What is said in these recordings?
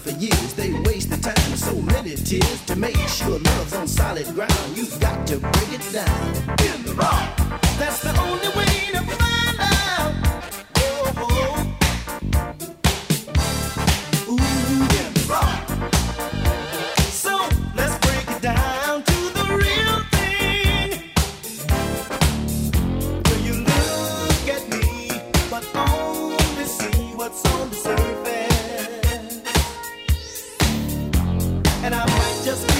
for years. They wasted time, so many tears to make sure love's on solid ground. You've got to break it down. In the rock, that's the only and I might just be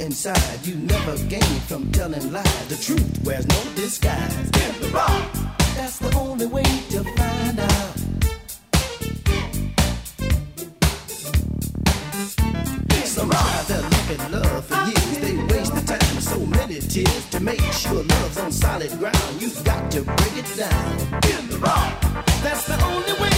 inside. You never gain from telling lies. The truth wears no disguise. In the rock. That's the only way to find out. Some their luck and love for years. They waste the time so many tears to make sure love's on solid ground. You've got to break it down. In the rock. That's the only way.